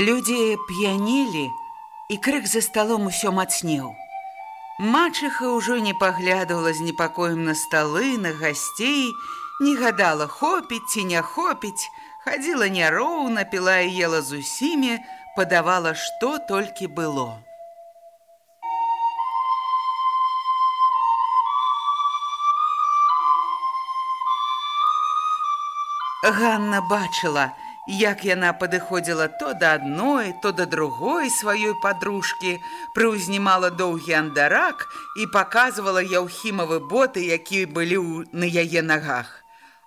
Людзі п'янілі, і крык за сталом усё мацнеў. Мачыха ўжо не паглядывала з непакоем на сталы, на гасцей, не гадала хопіць ці не хопіць, хадзіла няроўна, піла і ела з усімі, падавала, што толькі было. Ганна бачыла, як яна падыходзіла то да адной, то да другой сваёй падружкі, прыўзнімала доўгі андарак і паказвала яўхімавы боты, якія былі на яе нагах.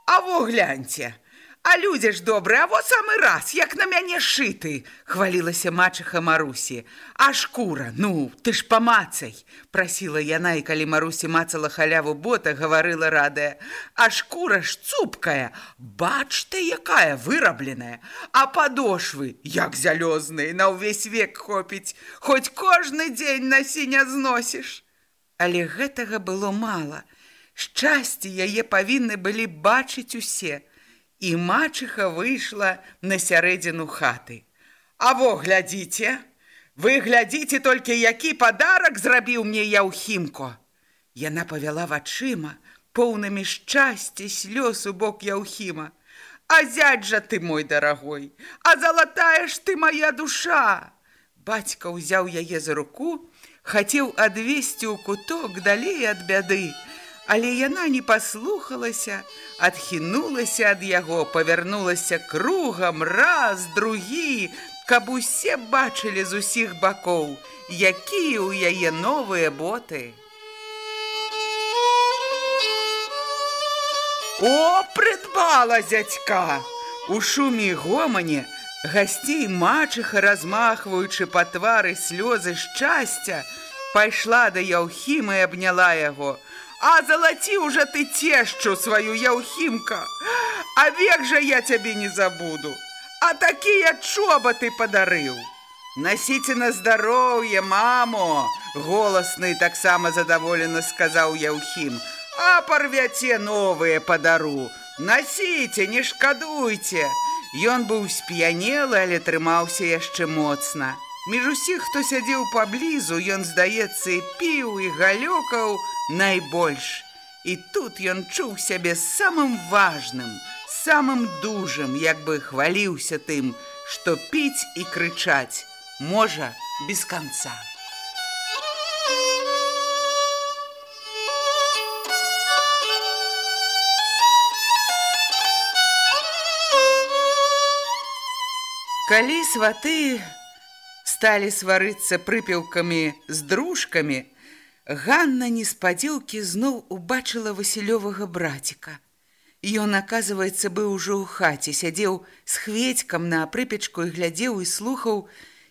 А во гляньце, А людзі ж добры, а вот самы раз, як на мяне шыты, хвалілася мачыха Марусі. А шкура, ну, ты ж памацай, прасіла яна, і калі Марусі мацала халяву бота, гаварыла радая. А шкура ж цупкая, бач ты, якая вырабленая, а падошвы, як зялёзныя, на ўвесь век хопіць, хоць кожны дзень на сіня зносіш. Але гэтага было мала. Шчасце яе павінны былі бачыць усе і мачыха выйшла на сярэдзіну хаты. А во глядзіце, вы глядзіце толькі, які падарак зрабіў мне яўхімко. Яна павяла вачыма, поўнымі шчасці слёз у бок яўхіма. А зядь жа ты мой дарагой, а залатая ж ты моя душа. Бацька ўзяў яе за руку, хацеў адвесці ў куток далей ад бяды, Але яна не паслухалася, адхінулася ад яго, павярнулася кругам, раз, другі, каб усе бачылі з усіх бакоў, якія ў яе новыя боты. О, прыдбала зядзька! У шуме гомане гасцей мачыха, размахваючы па твары слёзы шчасця, пайшла да Яўхіма і абняла яго – А залаці уже ты цешчу сваю яўхімка. А век жа я цябе не забуду. А такія чобаты падарыў. Насіце на здароўе, мамо, голасны таксама задаволена сказаў Яўхім. А парвяце новыя падару. Насіце, не шкадуйце. Ён быў сп'янелы, але трымаўся яшчэ моцна. Між усіх, хто сядзеў паблізу, ён, здаецца, і піў і галёкаў найбольш. І тут ён чуў сябе самым важным, самым дужым, як бы хваліўся тым, што піць і крычаць можа без канца. Калі сваты сталі сварыцца прыпеўкамі з дружкамі, Ганна неспадзелкі зноў убачыла васілёвага браціка. Ён, аказваецца, быў ужо ў хаце, сядзеў з хведькам на прыпечку і глядзеў і слухаў,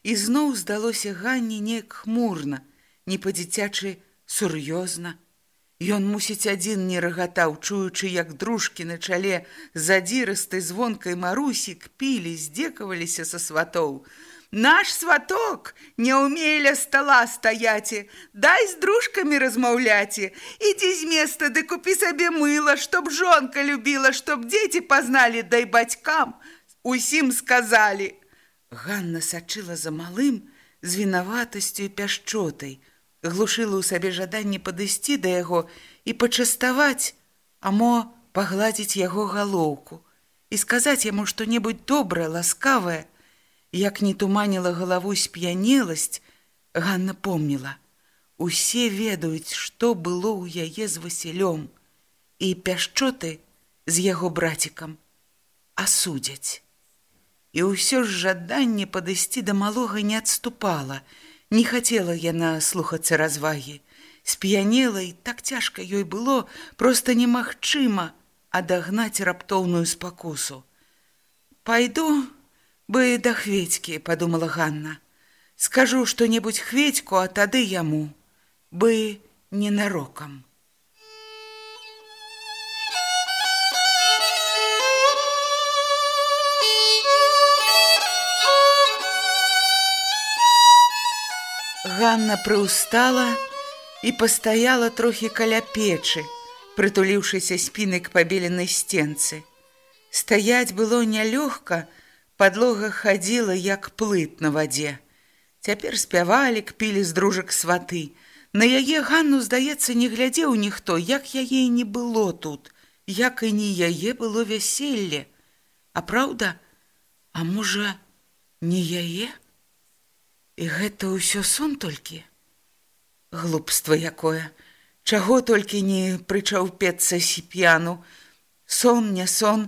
і зноў здалося Ганне неяк хмурна, не па-дзіцячы сур'ёзна. Ён мусіць адзін не рагатаў, чуючы, як дружкі на чале задзірыстай звонкай марусік пілі, здзекаваліся са сватоў. Наш сваток не ўмее ля стола стаяце, дай з дружкамі размаўляце, ідзі з места ды купі сабе мыла, чтоб жонка любіла, чтоб дзеці пазналі, дай бацькам, усім сказалі. Ганна сачыла за малым з вінаватасцю і пяшчотай. глушыла ў сабе жаданне падысці да яго і пачаставаць, а мо пагладзіць яго галоўку і сказаць яму што-небудзь добрае, ласкавае, як не туманіла галаву сп'янеласць, Ганна помніла. Усе ведаюць, што было ў яе з Васілём, і пяшчоты з яго брацікам асудзяць. І ўсё ж жаданне падысці да малога не адступала, не хацела яна слухацца развагі, сп'янела і так цяжка ёй было, проста немагчыма, адагнаць раптоўную спакусу. Пайду бы да хведькі, падумала Ганна. Скажу што-небудзь хведьку, а тады яму бы ненарокам. Ганна прыустала і пастаяла трохі каля печы прытуліўшыся спіны к пабеленай сценцы. Стаяць было нялёгка, падлога хадзіла як плыт на вадзе. Цяпер спявалі, кпілі з дружак сваты. На яе Ганну, здаецца, не глядзеў ніхто, як яе не было тут, як і не яе было вяселле. А праўда, а можа, не яе? І гэта ўсё сон толькі. Глупства якое, Чаго толькі не прычаўпецца сіп'яну, сон не сон,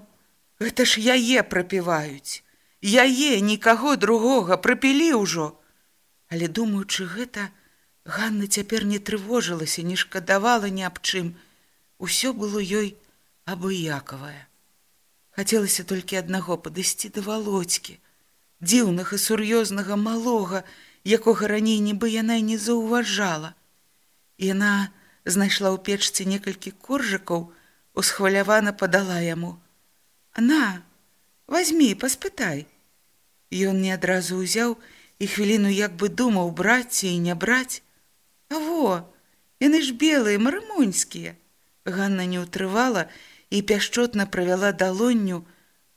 гэта ж яе прапіваюць. Яе нікаго другога прапілі ўжо. Але думаючы гэта, Ганна цяпер не трывожылася, не шкадавала ні аб чым. Усё было ёй абыякавае. Хацелася толькі аднаго падысці да валодзькі, дзіўнага сур'ёзнага малога, якога раней нібы яна не заўважала. Яна, знайшла ў печцы некалькі коржыкаў, усхвалявана падала яму. На, возьми, паспытай. Ён не адразу ўзяў і хвіліну як бы думаў браць і не браць. А во, яны ж белыя, марымоньскія. Ганна не ўтрывала і пяшчотна правяла далонню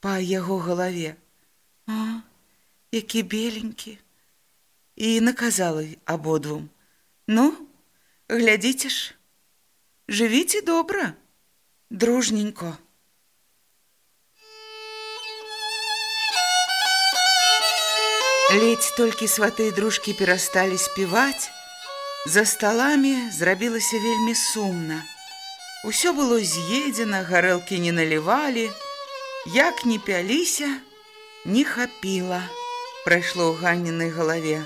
па яго галаве. А, які беленькі. І наказала абодвум: « Ну, глядзіце ж, Жывіце добра, дружненько. Ледзь толькі сваты дружкі перасталі співаць, За сталамі зрабілася вельмі сумна. Усё было з'едзена, гарэлкі не налівалі, Як не пяліся, не хапіла, прайшло ў ганненай галаве.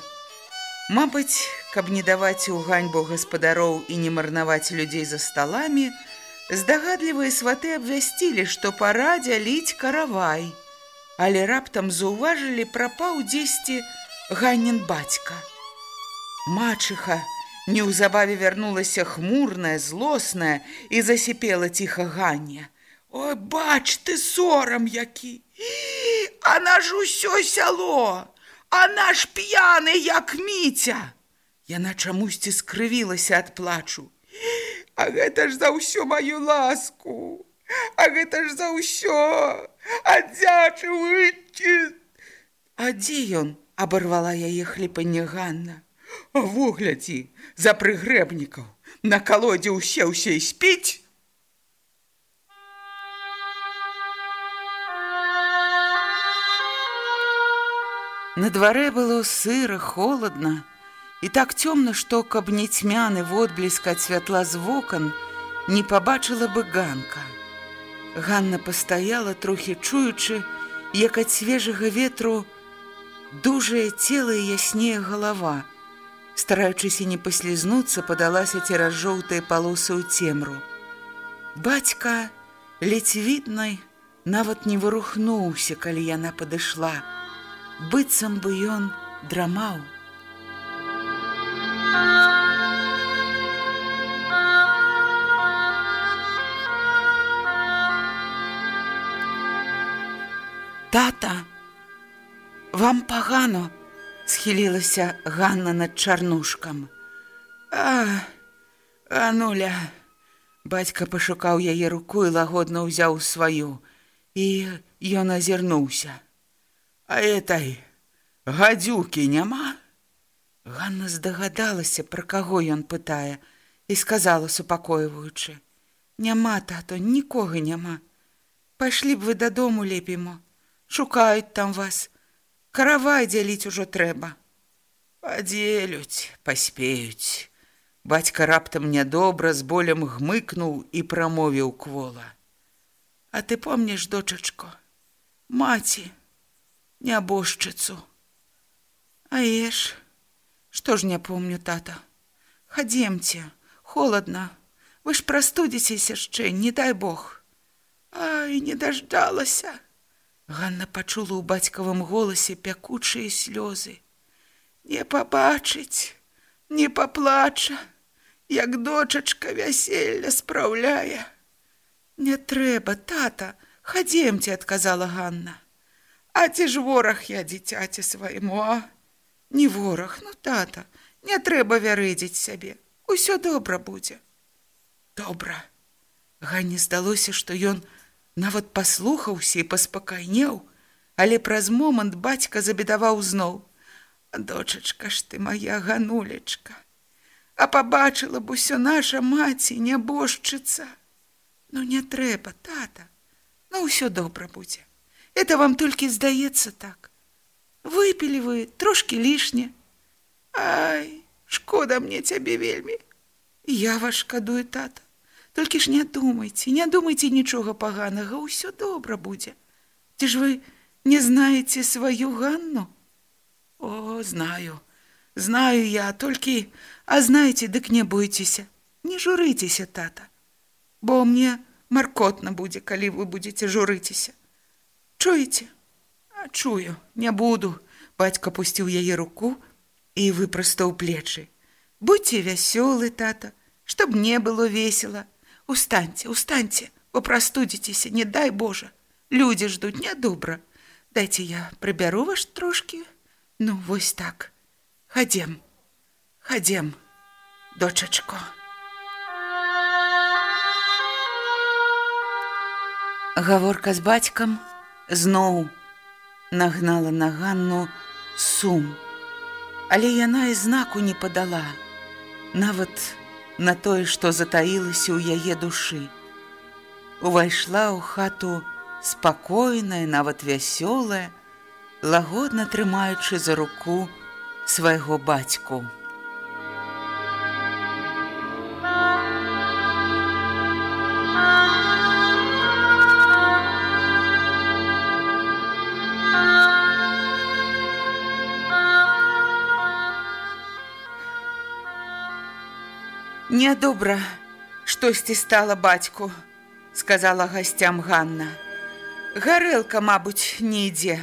Мабыць, каб не даваць у ганьбу гаспадароў і не марнаваць людзей за сталамі, здагадлівыя сваты абвясцілі, што пара дзяліць каравай. Але раптам заўважылі прапаў дзесьці ганнен бацька. Мачыха неўзабаве вярнулася хмурная, злосная і засіпела ціха ганне. Ой, бач ты сорам які! А наш усё сяло! А наш п'яны як міця. Яна чамусьці скрывілася ад плачу. А гэта ж за ўсё маю ласку. А гэта ж за ўсё аддзячы выйці. А дзе ён абарвала яе хліпанне Ганна. Вуглядзі за прыгрэбнікаў на калодзе ўсе ўсе спіць. На дварэ было сыра, холодна, і так цёмна, што каб не цьмяны водбліск ад святла з вокон, не пабачыла бы ганка. Ганна пастаяла трохі чуючы, як ад свежага ветру дужае цела і яснее галава. Стараючыся не паслізнуцца, падалася цераз жоўтыя палосы ў цемру. Бацька ледзь віднай нават не вырухнуўся, калі яна падышла быццам бы ён драмаў. Тата, вам пагано, схілілася Ганна над чарнушкам. А, Ануля, бацька пашукаў яе руку і лагодна ўзяў сваю, і ён азірнуўся. А этой гадзюкі няма. Ганна здагадалася, пра каго ён пытае, і сказала супакойваючы: « Няма тато, нікога няма. Пайшлі б вы дадому лепімо. Шукаюць там вас. Каравай дзяліць ужо трэба. Падзелюць, паспеюць. Бацька раптам нядобра з болем гмыкнуў і прамовіў квола. А ты помніш, дочачко, маці, нябожчыцу. А еш, што ж не помню тата. Хадземце, холодна, вы ж прастудзіцеся яшчэ, не дай Бог. Ай, не даждалася. Ганна пачула ў бацькавым голасе пякучыя слёзы. Не пабачыць, не паплача, як дочачка вяселля спраўляе. Не трэба, тата, хадземце, адказала Ганна. А ці ж вораг я дзіцяці свайму, а? Не вораг, ну тата, не трэба вярэдзіць сябе. Усё добра будзе. Добра. Ганне здалося, што ён нават паслухаўся і паспакайнеў, але праз момант бацька забедаваў зноў: « Дочачка ж ты моя ганулечка, А пабачыла б усё наша маці нябожчыца. Ну не трэба, тата, Ну ўсё добра будзе. Это вам толькі здаецца так. Выпілі вы трошки лішне. Ай, шкода мне цябе вельмі. Я вас шкадую тата. Толькі ж не думайце, не думайце нічога паганага, ўсё добра будзе. Ці ж вы не знаеце сваю ганну? О, знаю, знаю я, толькі, а знаеце, дык не бойцеся, не журыцеся, тата, Бо мне маркотна будзе, калі вы будзеце журыцеся. Чуеце? А чую, не буду. Бацька пусціў яе руку і выпрастаў плечы. Будьце вясёлы, тата, чтоб мне было весело. Устаньце, устаньце, вы прастудзіцеся, не дай Божа. Людзі ждуць нядобра. Дайце я прыбяру ваш трошки. Ну, вось так. Хадзем, хадзем, дочачко. Гаворка з бацькам зноў нагнала на Ганну сум. Але яна і знаку не падала. Нават на тое, што затаілася ў яе душы. Увайшла ў хату спакойная, нават вясёлая, лагодна трымаючы за руку свайго бацьку. Нядобра, штосьці стала бацьку, сказала гасцям Ганна. Гарэлка, мабуць, не ідзе.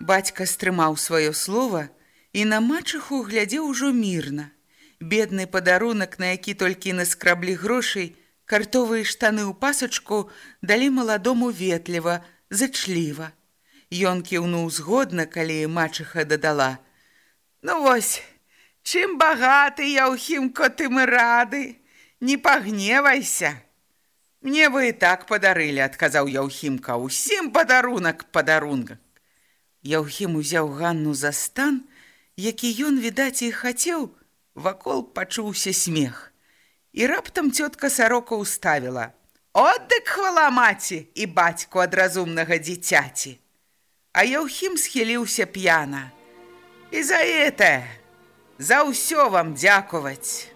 Бацька стрымаў сваё слово і на мачыху глядзеў ужо мірна. Бедны падарунак, на які толькі наскраблі грошай, картовыя штаны ў пасачку далі маладому ветліва, зачліва. Ён кіўнуў згодна, калі мачыха дадала: « Ну вось, Чым багаты я ўхімко ты мы рады, не пагневайся. Мне вы і так падарылі, адказаў Яўхімка, усім падарунак падарунка. Яўхім узяў Ганну за стан, які ён, відаць, і хацеў, вакол пачуўся смех. І раптам цётка сарока ўставіла: « Отдык хвала маці і бацьку ад разумнага дзіцяці. А Яўхім схіліўся п'яна. І за это, За ўсё вам дзякуваць.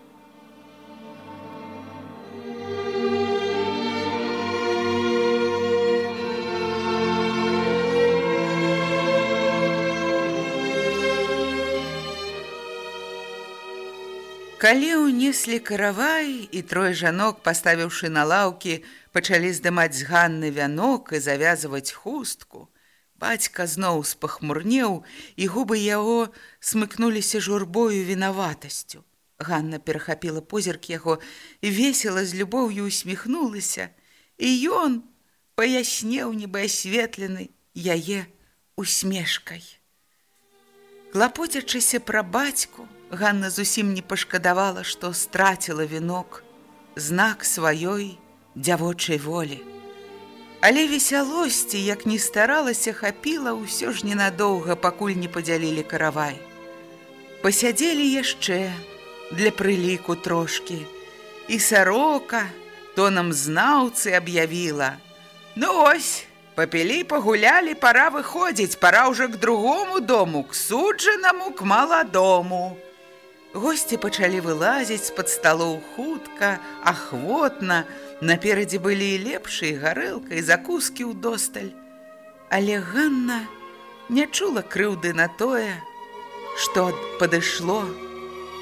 Калі ўнеслі каравай і трое жанок, паставіўшы на лаўкі, пачалі здымаць з ганны вянок і завязваць хустку, Бацька зноў спахмурнеў, і губы яго смыкнуліся журбою вінаватасцю. Ганна перахапіла позірк яго і весела з любоўю усміхнулася, і ён паяснеў нібы асветлены яе усмешкай. Клапоцячыся пра бацьку, Ганна зусім не пашкадавала, што страціла вінок, знак сваёй дзявочай волі. Але весялосці, як ні старалася, хапіла ўсё ж ненадоўга, пакуль не падзялілі каравай. Пасядзелі яшчэ для прыліку трошкі. І сарока тонам знаўцы аб'явіла: « Ну ось, папілі, пагулялі, пора выходзіць, пора ўжо к другому дому, к суджанаму, к маладому. Госці пачалі вылазіць з-пад сталоў хутка, ахвотна, наперадзе былі і лепшай гарэлкай, закускі ў досталь. Але Ганна не чула крыўды на тое, што падышло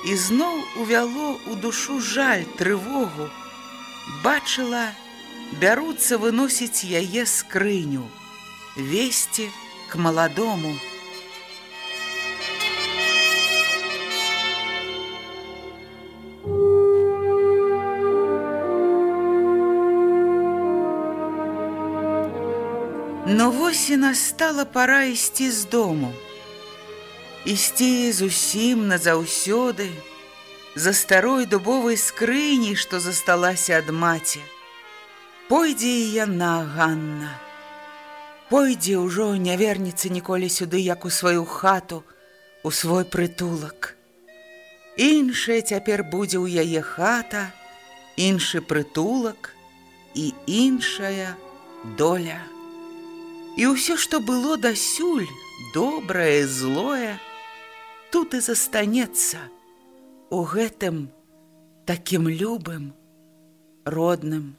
і зноў увяло ў душу жаль трывогу, бачыла, бяруцца выносіць яе скрыню, весці к маладому. Вось і настала пара ісці з дому ісці зусім назаўсёды за старой дубовай скрыні, што засталася ад маці. Пойдзе і яна Ганна. Пойдзе ўжо не вернецца ніколі сюды, як у сваю хату, у свой прытулак. Іншае цяпер будзе ў яе хата, іншы прытулак і іншая доля. І ўсё, што было дасюль, добрае, злое, тут і застанецца у гэтым такім любым родным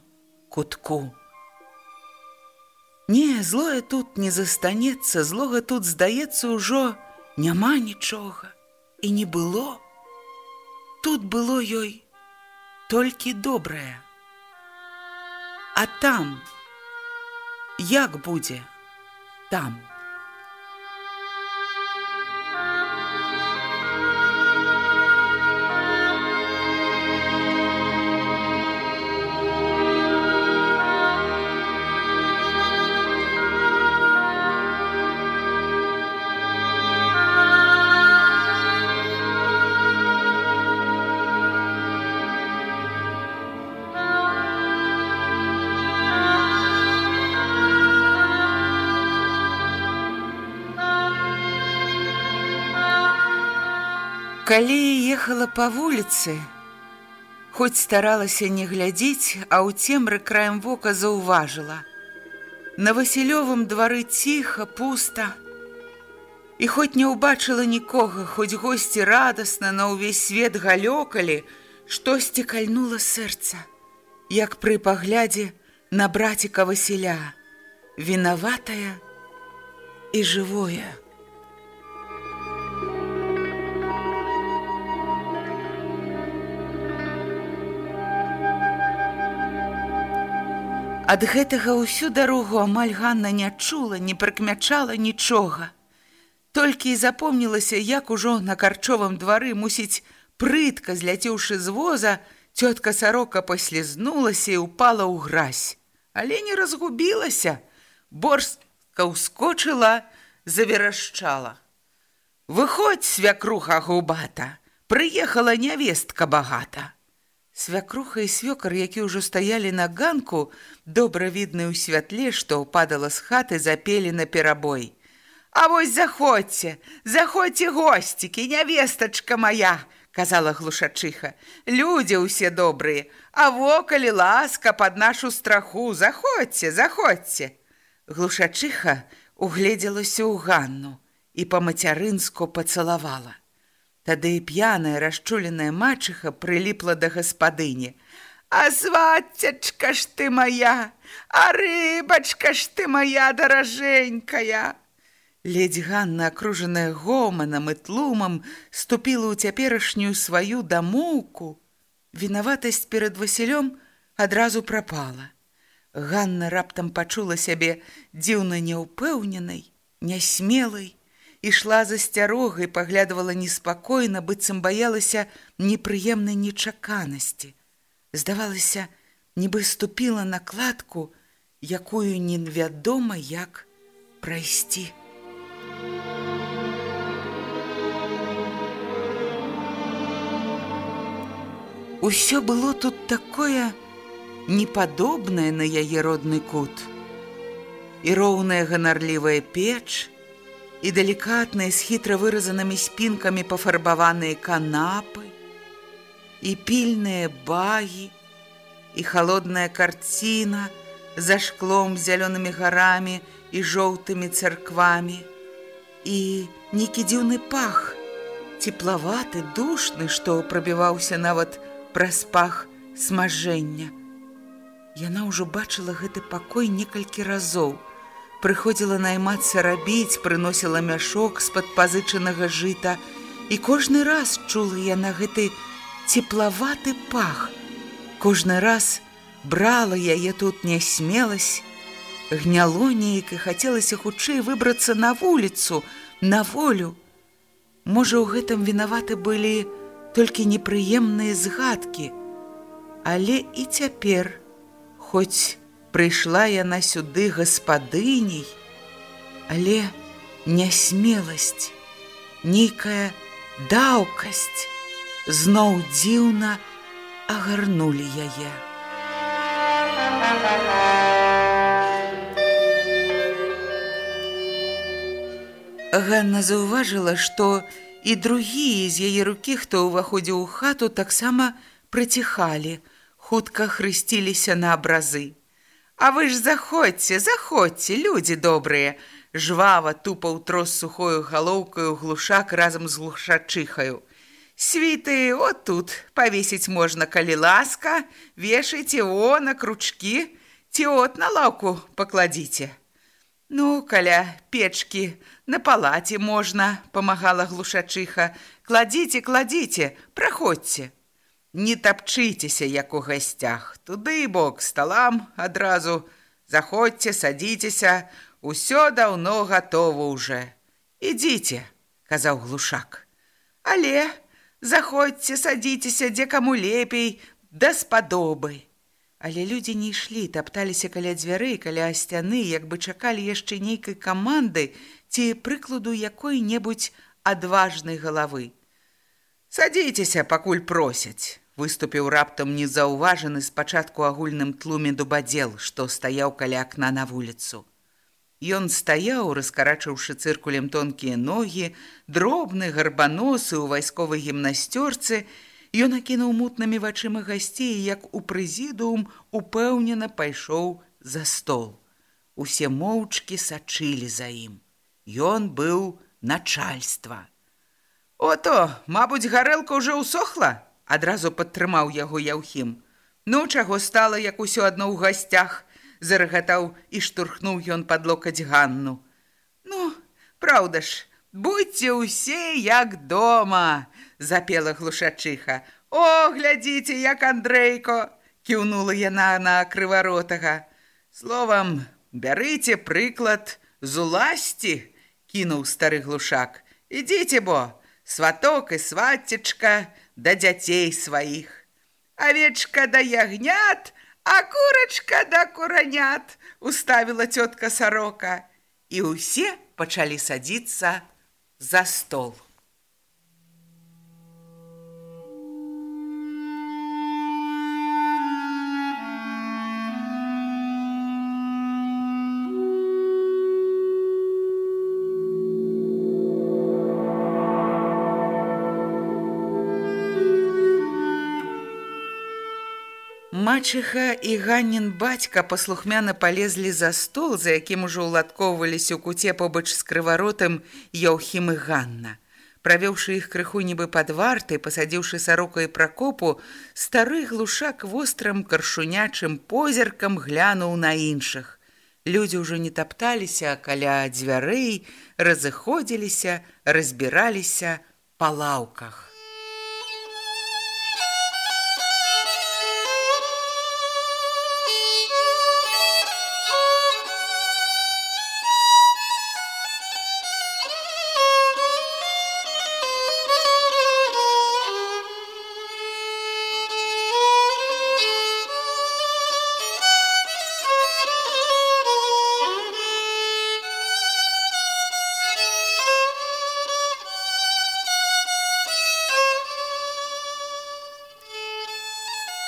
кутку. Не, злое тут не застанецца, злога тут здаецца ўжо няма нічога і не было. Тут было ёй толькі добрае. А там як будзе там? Калі ехала па вуліцы, хоць старалася не глядзець, а ў цемры краем вока заўважыла. На Васілёвым двары ціха, пуста. І хоць не ўбачыла нікога, хоць госці радасна на ўвесь свет галёкалі, штосьці кальнула сэрца, як пры паглядзе на браціка Васіля, вінаватая і жывое. Ад гэтага ўсю дарогу амаль Ганна не чула, не прыкмячала нічога. Толькі і запомнілася, як ужо на карчовым двары мусіць прытка зляцеўшы з воза, цётка сарока паслізнулася і упала ў гразь. Але не разгубілася, борстка ўскочыла, заверашчала. Выходь, свякруха губата, прыехала нявестка багата. Свякруха і свёкар, які ўжо стаялі на ганку, добра відны ў святле, што ўпадала з хаты, запелі на перабой. А вось заходзьце, заходзьце госцікі, нявестачка моя, казала глушачыха. Людзі ўсе добрыя, а вокалі ласка пад нашу страху, заходзьце, заходзьце. Глушачыха угледзелася ў ганну і па-мацярынску пацалавала. Тады п'яная расчуленая мачыха прыліпла да гаспадыні. А свацячка ж ты моя, А рыбачка ж ты моя даражэнькая. Ледзь Ганна, акружаная гоманам і тлумам, ступіла ў цяперашнюю сваю дамоўку. Вінаватасць перад Васілём адразу прапала. Ганна раптам пачула сябе дзіўна няўпэўненай, нясмелай, ішла за сцярогай, паглядывала неспакойна, быццам баялася непрыемнай нечаканасці. Здавалася, нібы ступіла на кладку, якую невядома як прайсці. Усё было тут такое непадобнае на яе родны кут. І роўная ганарлівая печ, і далікатныя з хітра выразанымі спінкамі пафарбаваныя канапы, і пільныя багі, і холодная карціна за шклом з зялёнымі гарамі і жоўтымі царквамі, і некі дзіўны пах, теплаваты, душны, што прабіваўся нават праз пах смажэння. Яна ўжо бачыла гэты пакой некалькі разоў. Прыходзіла наймацца рабіць, прыносіла мяшок з-пад пазычанага жыта, і кожны раз чула яна гэты теплаваты пах. Кожны раз брала яе тут не смелась, гняло неяк і хацелася хутчэй выбрацца на вуліцу, на волю. Можа, у гэтым вінаваты былі толькі непрыемныя згадкі, але і цяпер, хоць прыйшла яна сюды гаспадыняй, але нясмеласць, нейкая даўкасць зноў дзіўна агарнулі яе. Ганна заўважыла, што і другія з яе рукі, хто ўваходзіў у хату, таксама прыціхалі, хутка хрысціліся на абразы. А вы ж заходзьце, заходзьце, людзі добрыя, жвава тупаў трос сухою галоўкаю глушак разам з глушачыхаю. Світы, от тут павесіць можна, калі ласка, вешайце о на кручкі, ці от на лаўку пакладзіце. Ну, каля печкі, на палаце можна, памагала глушачыха. Кладзіце, кладзіце, праходзьце. Не тапчыцеся, як у гасцях. Туды бок сталам адразу. Заходзьце, садзіцеся, усё даўно гатова ўжо. Ідзіце, казаў глушак. Але заходзьце, садзіцеся, дзе каму лепей, даспадобы. Але людзі не ішлі, тапталіся каля дзвярэй, каля сцяны, як бы чакалі яшчэ нейкай каманды ці прыкладу якой-небудзь адважнай галавы. Садзіцеся, пакуль просяць, выступіў раптам незаўважаны спачатку агульным тлуме дубадзел, што стаяў каля акна на вуліцу. Ён стаяў, раскарачыўшы цыркулем тонкія ногі, дробны гарбаносы ў вайсковай гімнасцёрцы, Ён акінуў мутнымі вачыма гасцей, як у прэзідуум упэўнена пайшоў за стол. Усе моўчкі сачылі за ім. Ён быў начальства. Ото, мабуць, гарэлка ўжо ўсохла, адразу падтрымаў яго яўхім. Ну чаго стала, як усё адно ў гасцях, зарагатаў і штурхнуў ён пад локаць Ганну. Ну, праўда ж, будьце ўсе як дома, запела глушачыха. О, глядзіце, як Андрейко, кіўнула яна на крываротага. Словам, бярыце прыклад з уласці, кінуў стары глушак. Ідзіце бо, сваток і свацечка да дзяцей сваіх. Авечка да ягнят, а курачка да куранят, уставіла цётка сарока. І ўсе пачалі садзіцца за стол. Мачыха і Ганнін бацька паслухмяна палезлі за стол, за якім ужо ўладкоўваліся ў куце побач з крываротам Яўхім і Ганна. Правёўшы іх крыху нібы пад варты, пасадзіўшы сарока і пракопу, стары глушак вострым каршунячым позіркам глянуў на іншых. Людзі ўжо не тапталіся каля дзвярэй, разыходзіліся, разбіраліся па лаўках.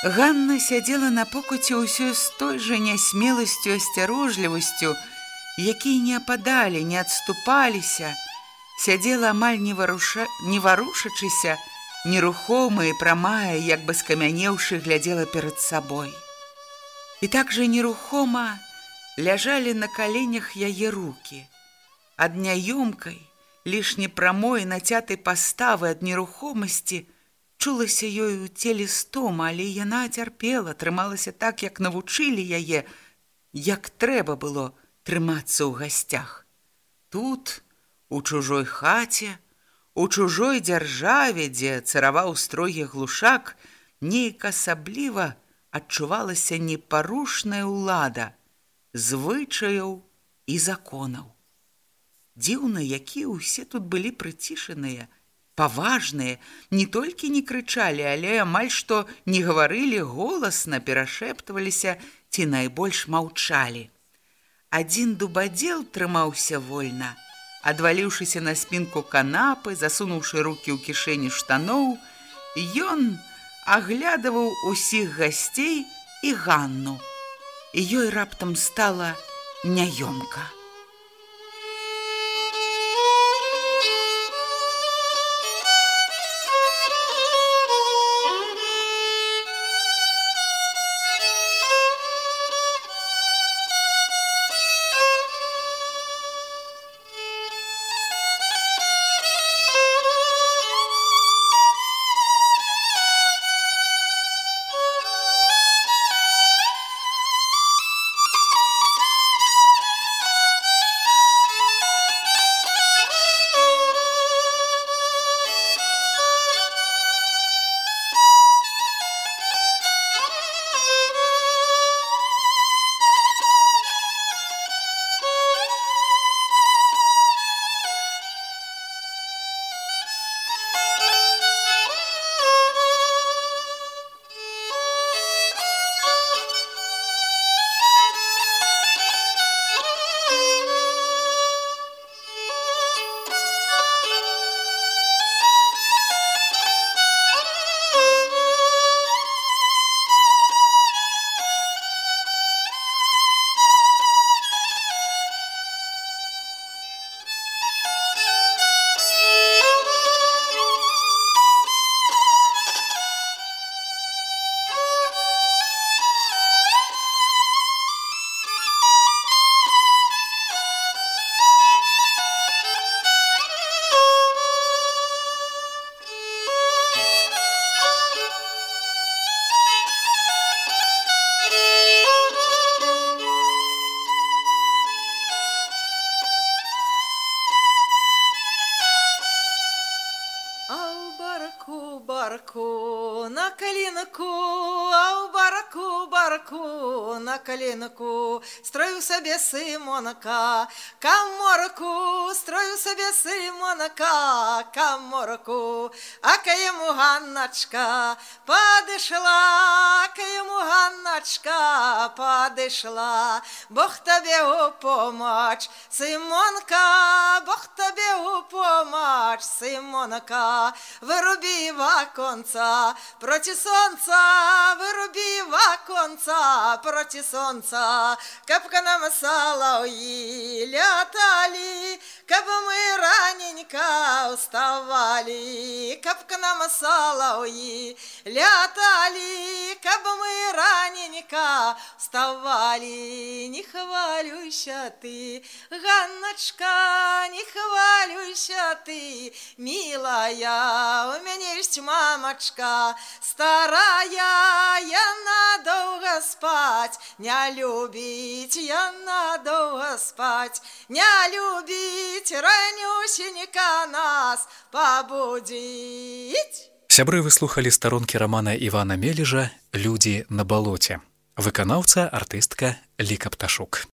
Ганна сядзела на покуце ўсё з той жа нясмеласцю асцярожлівасцю, якія не ападалі, не адступаліся, сядзела амаль не, варуша... не варушачыся, нерухомая і прамая, як бы скамянеўшы глядзела перад сабой. І так жа нерухома ляжалі на каленях яе руки. Ад няёмкай, лішне прамой нацятай паставы ад нерухомасці чулася ёй у целе стома, але яна цярпела, трымалася так, як навучылі яе, як трэба было трымацца ў гасцях. Тут, у чужой хаце, у чужой дзяржаве, дзе цараваў строгі глушак, нейк асабліва адчувалася непарушная ўлада звычаяў і законаў. Дзіўна, якія ўсе тут былі прыцішаныя, паважныя, не толькі не крычалі, але амаль што не гаварылі голасна, перашэптваліся ці найбольш маўчалі. Адзін дубадзел трымаўся вольна, адваліўшыся на спінку канапы, засунуўшы рукі ў кішэні штаноў, ён аглядаваў усіх гасцей і ганну. І ёй раптам стала няёмка. барку, на калінаку, строю сабе сымонака, каморку, строю сабе сымонака, каморку, а каему ганначка падышла, каему ганначка падышла, Бог табе у помач, Сымонка, Бог табе у помач, Сымонака, выруби ваконца, проти сонца, выруби ваконца, проти сонца, капка нам салауи лятали, каб мы раненько уставали, капка нам салауи лятали, каб мы раненько вставали, не хвалюйся ты, Ганночка, не хвалюйся ты, милая, у меня есть мамочка, старая, я надолго спать, не любить, я надолго спать, не любить, ранюсенька нас побудить. Сябры выслухалі старонкі рамана Івана Мележа, людзі на балоце. Выканаўца артыстка Ліка Пташук.